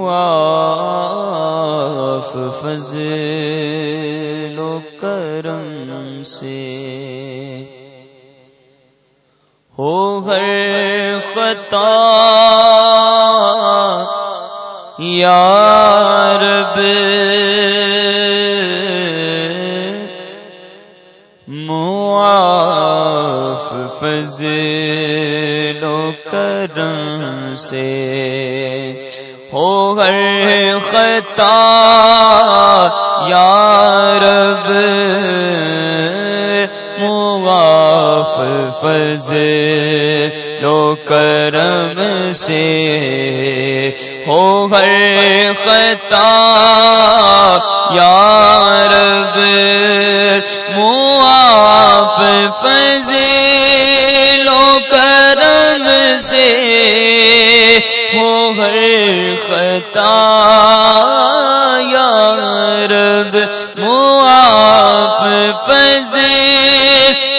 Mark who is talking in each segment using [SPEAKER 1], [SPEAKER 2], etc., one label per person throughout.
[SPEAKER 1] معاف فضل و کرم سے ہو ہر خطا یا رب معاف فضل و کرم سے رب معاف فضل لو کرم سے ہو ہر خطا یا رب معاف لو کرم سے ہو ہر خطا یا رب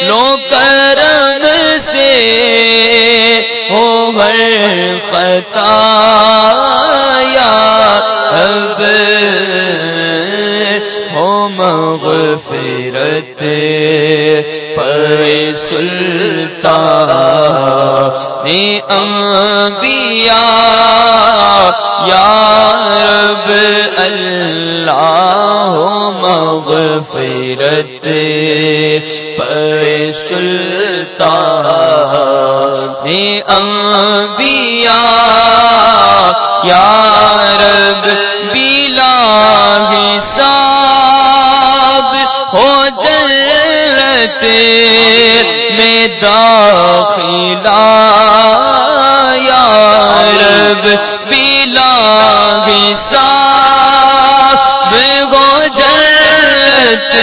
[SPEAKER 1] لو کرم سے ہو ہر خطا یا اب ہو مغفرت پر سلطان انبیاء، یا رب اللہ ہو مغفرت سلطان۔ انبیاء، یا رب بلا حساب ہو جلت میں داخلہ۔ یا رب بلا حساب ہو جلت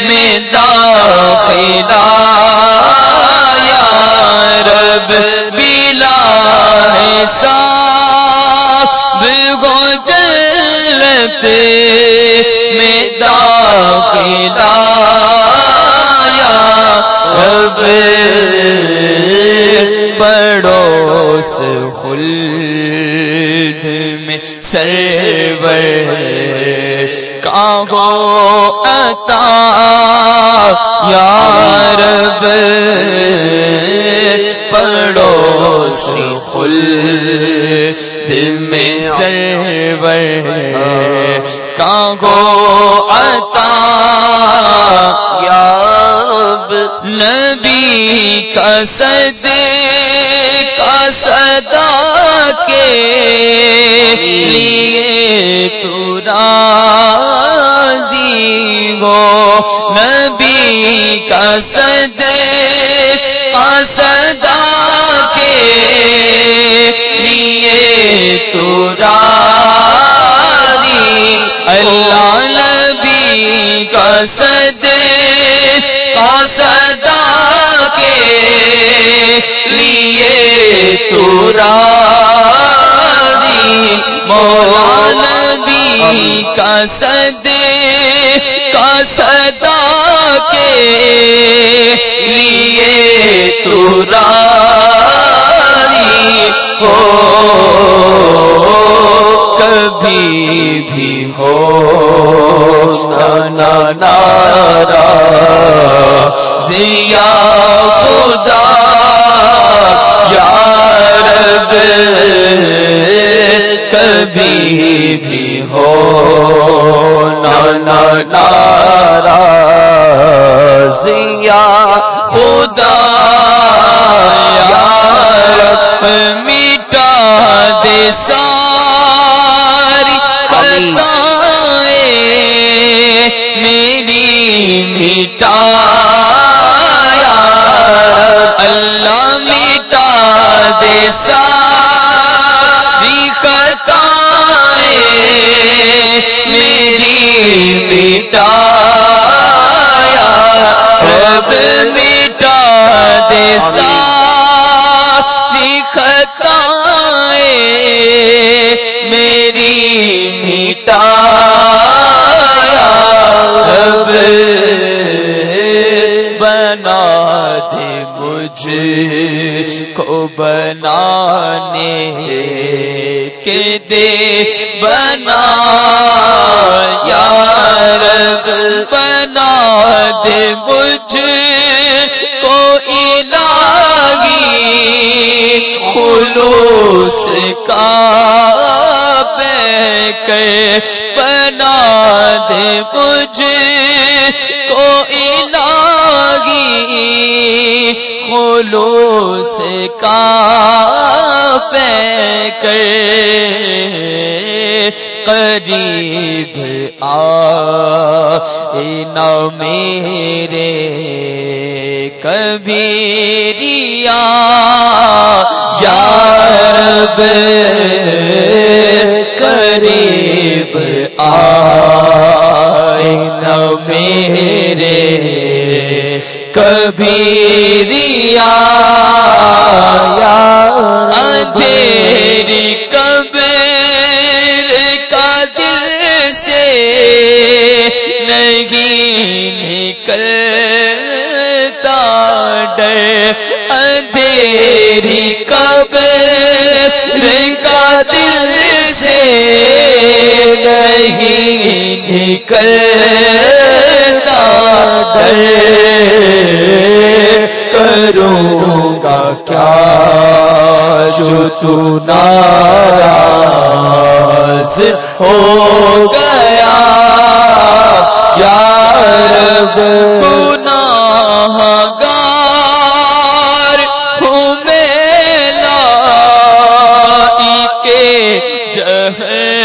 [SPEAKER 1] میں داخلہ۔ یا رب بلا حساب ہو میں یا رب پڑوس خلد میں سرور کا ہو عطا رب پڑوس خلد میں سرور کا ہو عطا یا رب نبی کا صدے کا صدا کے لیے تو کا صدے صدا کے لیے تو راضی۔ اللہ نبی کا صدے صدا کے لیے تو راضی۔ مولا نبی کا صدے کا لیے تو راضی ہو، کبھی بھی ہو نارا زیا خدا، یا رب، کبھی بھی ہو نارا۔ زیا مجھ کو بنانے کے دے بنا یار بنا دے مجھ کو الہی خلوص کا بنا دے مجھے کو الہی خلوص کا پہ کر قریب آ نہ میرے کبھی ریا یا رب قریب آئے نہ میرے کبھی ریا اندھیری قبر کا دل سے نہیں نکلتا ڈر۔ اندھیری کا نہیں نکلتا ڈر کروں گا کیا جو تو ناراض ہو گیا۔ یا رب گناہ گار ہوں میں کے جہنم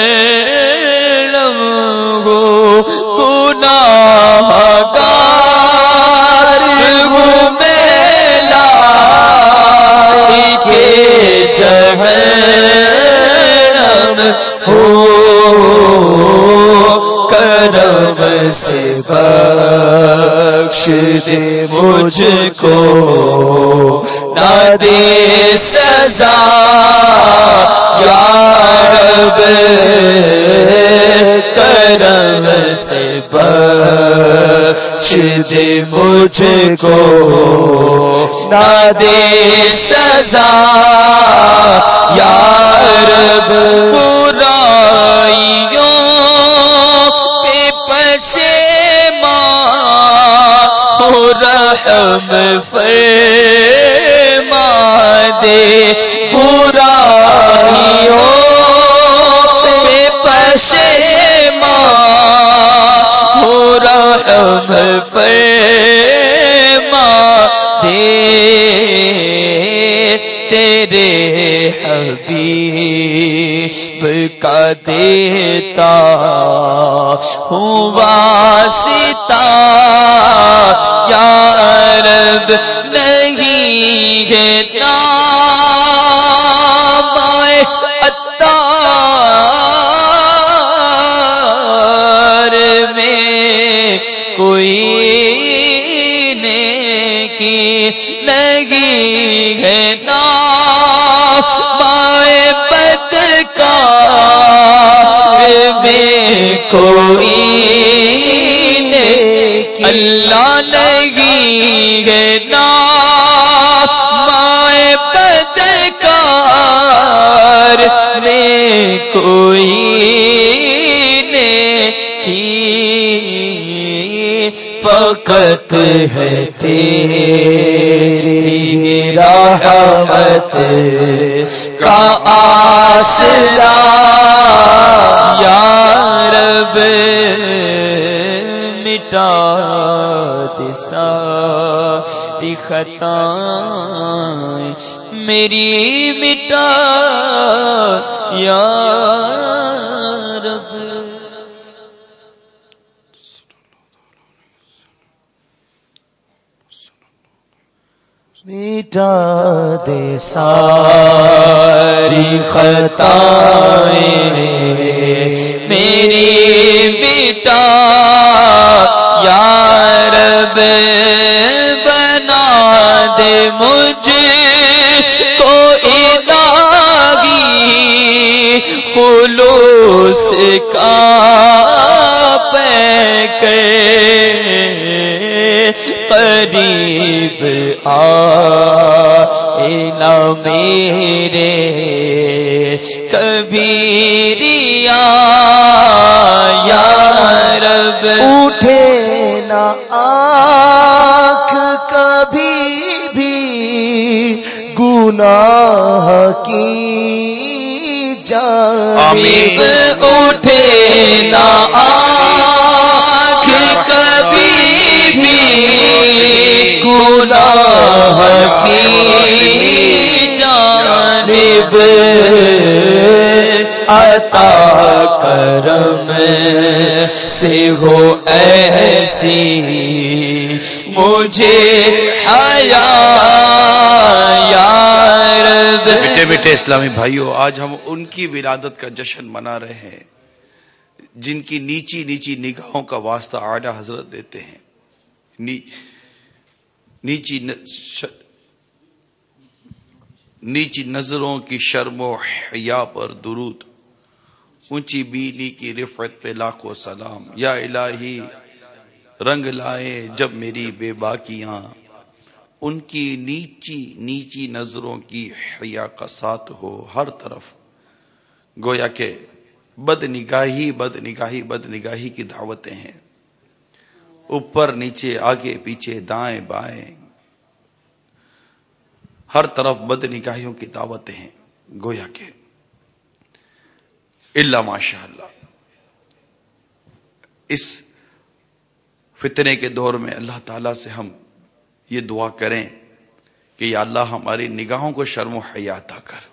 [SPEAKER 1] بخش دے مجھ کو نہ دے سزا، یا رب، کرم سے بخش دے مجھ کو نہ دے سزا، یا رب رحم فرما دے برائیوں پہ پشیمان ہو رحم فرما دے تیرے حبیب۔ کا دیتا ہوں واسطہ۔ یا رب، نہیں ہے نام اتار میں۔ کوئی نیکی لگی ہے نام کوئی نیکی اللہ لگی ہے نام مائے بد کار میں کوئی نیکی فقط ہے تیری رحمت کا آسرا، یا رب مٹا دسا ساری خطائیں میری مٹا یا رب
[SPEAKER 2] میٹا دے ساری خطائیں
[SPEAKER 1] میری بیٹا، یا رب، بنا دے مجھ کو الہی خلوص کا پہ قریب آ نہ میرے کبھی ریا یا رب۔
[SPEAKER 2] اٹھے نہ آنکھ کبھی بھی گناہ کی
[SPEAKER 1] جانب اٹھے نہ آنکھ گناہ کی جانب عطا کرم سے ہو ایسی مجھے حیا
[SPEAKER 3] بیٹے بیٹے اسلامی بھائیوں آج ہم ان کی ولادت کا جشن منا رہے ہیں، جن کی نیچی نیچی نگاہوں کا واسطہ آڈا حضرت دیتے ہیں۔ نیچی نیچی نظروں کی شرم و حیا پر درود۔ اونچی بینی کی رفت پہ لاکھوں سلام۔ یا الہی، رنگ لائے جب میری بے باکیاں۔ ان کی نیچی نیچی نظروں کی حیا کا ساتھ ہو ہر طرف۔ گویا کہ بد نگاہی بد نگاہی بد نگاہی کی دعوتیں ہیں۔ اوپر، نیچے، آگے، پیچھے، دائیں، بائیں۔ ہر طرف بد نگاہیوں کی دعوتیں ہیں، گویا کے اللہ ماشاء اللہ اس فتنے کے دور میں اللہ تعالی سے ہم یہ دعا کریں کہ یا اللہ ہماری نگاہوں کو شرم و حیات کر۔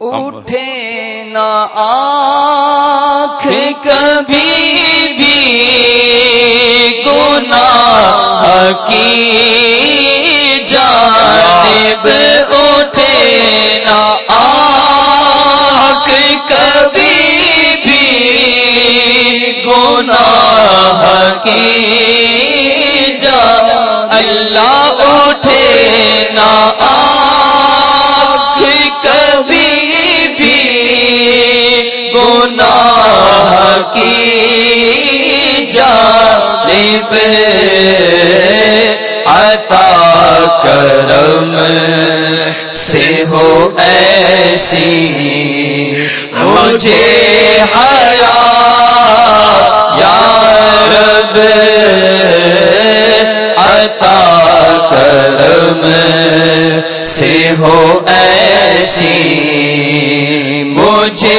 [SPEAKER 1] اٹھے نہ آنکھ، کبھی بھی گناہ کی جانب اٹھے نہ آنکھ، کبھی بھی گناہ کی جان اللہ اٹھے نہ کی جانب عطا کرم سے ہو ایسی مجھے حیا، یا رب، عطا کرم سے ہو ایسی مجھے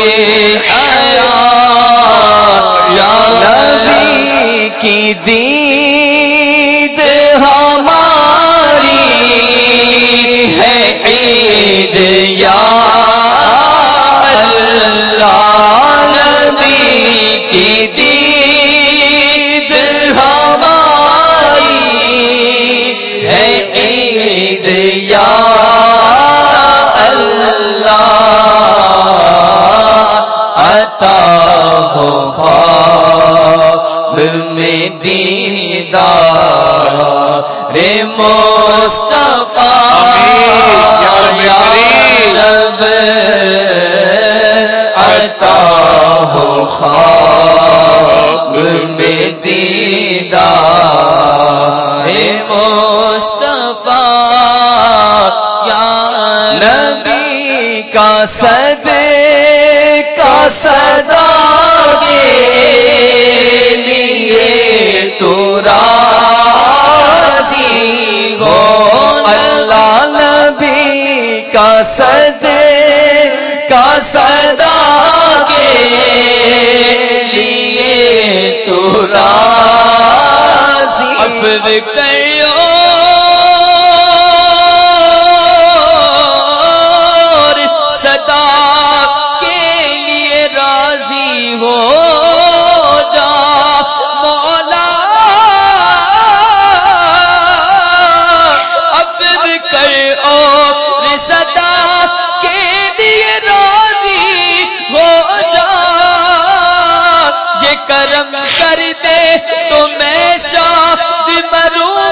[SPEAKER 1] نبی یا رب عطا ہو خواب میں دیدار۔ رے مصطفیٰ یا نبی کا کا سد کا صدا کے لیے تو راضی۔ افر کر کرم کر دے تو میں شاد مروں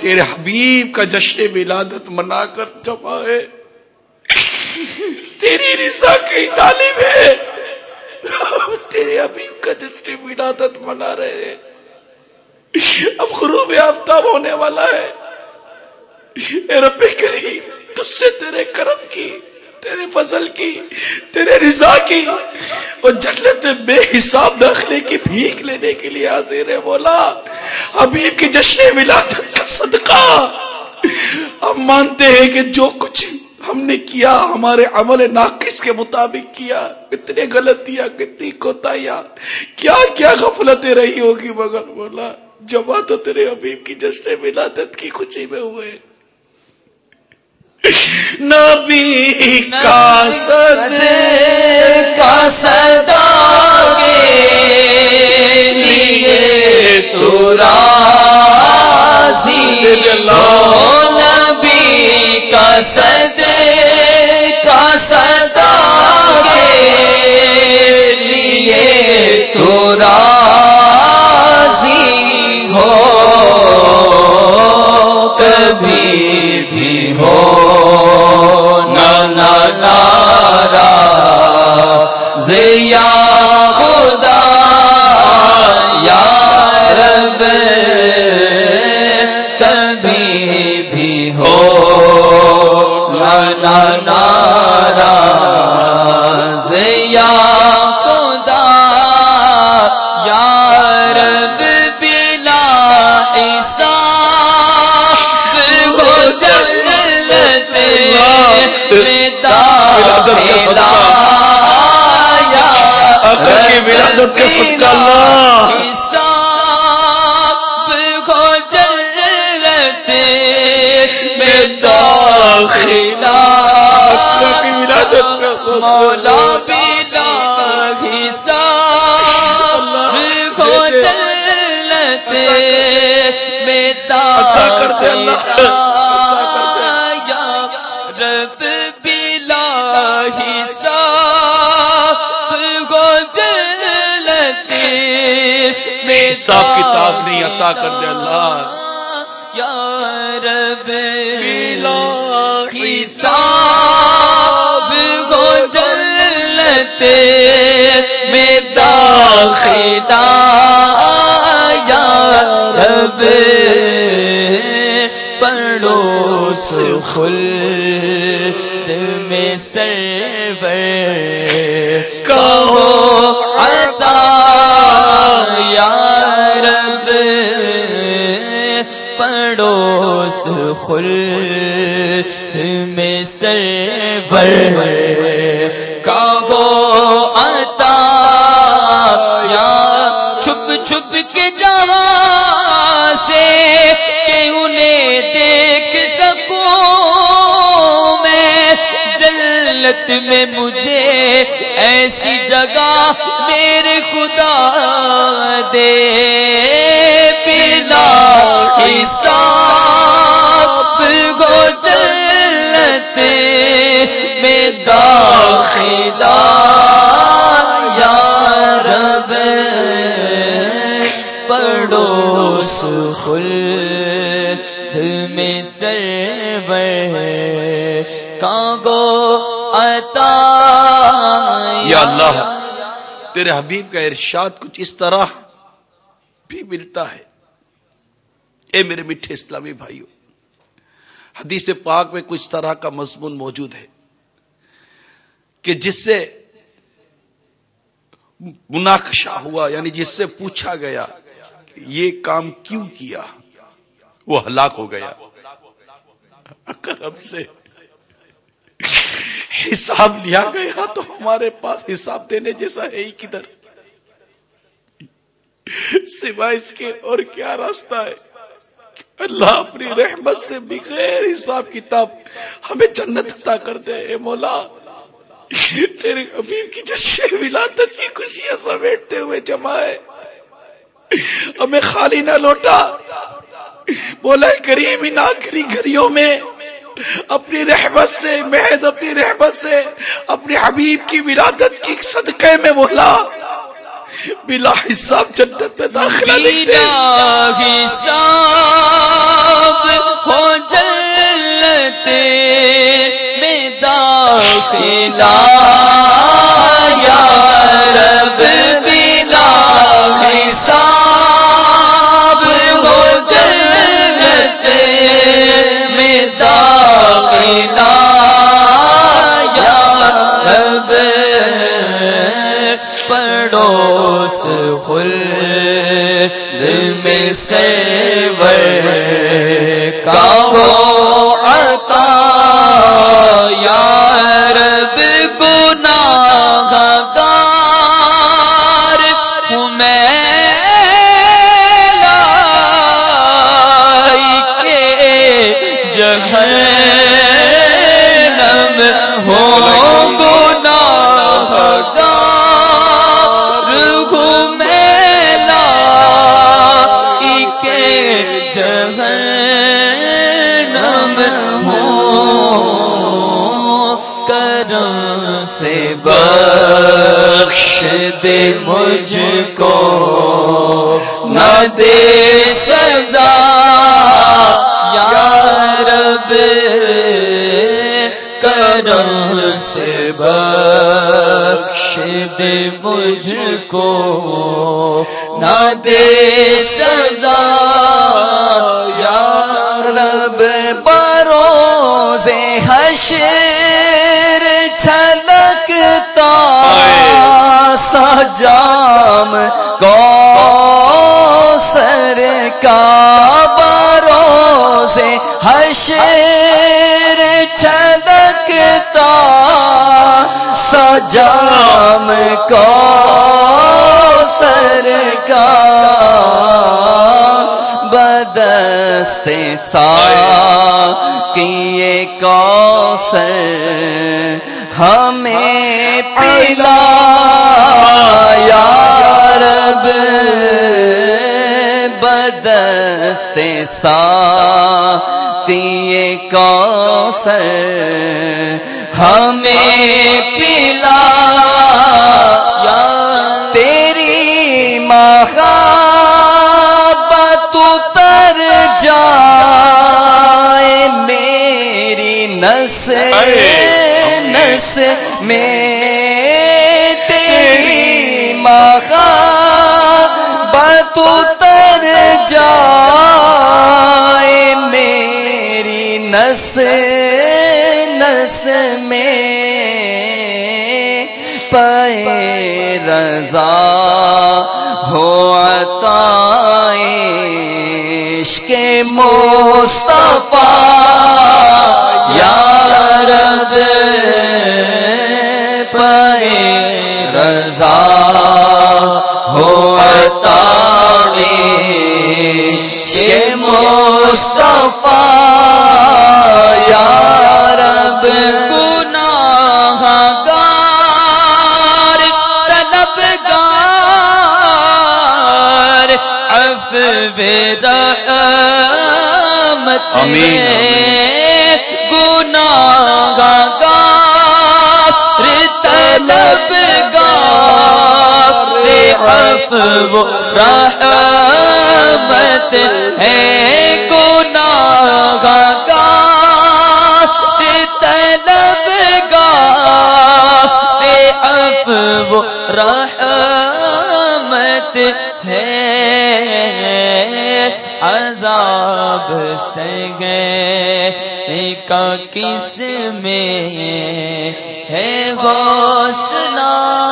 [SPEAKER 3] تیرے حبیب کا جشن ولادت منا کر جمع ہے تیری رضا کی تعلیم ہے۔ تیرے حبیب کا جشن ولادت منا رہے ہیں۔ اب غروب آفتاب ہونے والا ہے۔ اے رب کریم تجھ سے تیرے کرم کی تیرے فضل کی، تیرے رضا کی اور جنت میں بے حساب داخلے کی بھیک لینے کے لیے حاضر ہے مولا۔ حبیب کی جشن ولادت کا صدقہ۔ ہم مانتے ہیں کہ جو کچھ ہم نے کیا، ہمارے عمل ناقص کے مطابق کیا، کتنے غلطیاں، کتنی کوتاہیاں، کیا کیا غفلتیں رہی ہوگی مگر بولا جمع تو تیرے حبیب کی جشن ولادت کی خوشی میں ہوئے۔ نبی کا صد
[SPEAKER 1] کا صدا کے لیے تو راضی ہو نبی کا صد کا صدا کے لیے تو راضی زیا خدا یا رب کبھی بھی ہو نانا نارا زیا خدا یا رب بلا حساب ہو جلت میں داخلہ
[SPEAKER 3] ولادت کا صدقہ اللہ
[SPEAKER 1] میں داخلہ۔ مولا بلا حساب ہو جلت میں۔ داخلہ۔ حساب
[SPEAKER 3] کتاب نہیں عطا کر دے اللہ۔
[SPEAKER 1] یا رب
[SPEAKER 3] بلا
[SPEAKER 1] حساب ہو جلت میں داخلہ۔ یا رب پڑوس خلد میں سرور۔ کہو پڑوس خلد میں سرور کہو عطا یا چھپ چھپ کے جہاں سے کہ انہیں دیکھ سکوں میں جنت میں مجھے ایسی جگہ خلد میں سرور عطا
[SPEAKER 3] یا اللہ۔ تیرے حبیب کا ارشاد کچھ اس طرح بھی ملتا ہے۔ اے میرے میٹھے اسلامی بھائیوں حدیث پاک میں کچھ طرح کا مضمون موجود ہے کہ جس سے مناقشہ ہوا یعنی جس سے پوچھا گیا یہ کام کیوں کیا؟ وہ ہلاک ہو گیا۔ کرم سے حساب لیا گیا تو ہمارے پاس حساب دینے جیسا ہے ہی کدھر۔ سوائے اس کے اور کیا راستہ ہے؟ اللہ اپنی رحمت سے بغیر حساب کتاب ہمیں جنت عطا کر دے۔ اے مولا، تیرے حبیب کی جشن ولادت کی خوشیاں سمیٹتے ہوئے جمع ہے۔ ہمیں خالی نہ لوٹا۔ بولا کریم ان آخری گھڑیوں میں اپنی رحمت سے محض اپنی رحمت سے، اپنے حبیب کی ولادت کی صدقے میں بولا۔ بلا حساب جنت میں داخلہ دے دے
[SPEAKER 1] بنا حساب ہو جلتے میں داخلہ۔ پڑوس خل میں سیور کا ہو بخش دے مجھ کو، نہ دے سزا، یا رب، کرم سے بخش دے مجھ کو، نہ دے سزا، یا
[SPEAKER 2] رب بروز حشر سجام کو سر کا بروز حشر چھلکتا سجام کو سر کا بدست سا کیے کوسر ہمیں پلا بدست سا کیے کوسر ہمیں پلا۔ یا تیری محبت اتر جائے میری نس نس میں نس نس میں پے رضا ہو عطائش کے مصطفیٰ، یا رب پے رضا ہو عطائش کے مصطفیٰ۔
[SPEAKER 1] عفو رحمت
[SPEAKER 3] آمین،
[SPEAKER 1] گناہ گار طلبگار عفو رحمت ہے۔ گناہ گار طلبگار عفو رحمت عذاب گئے۔ کا کس میں ہے۔ حوصلہ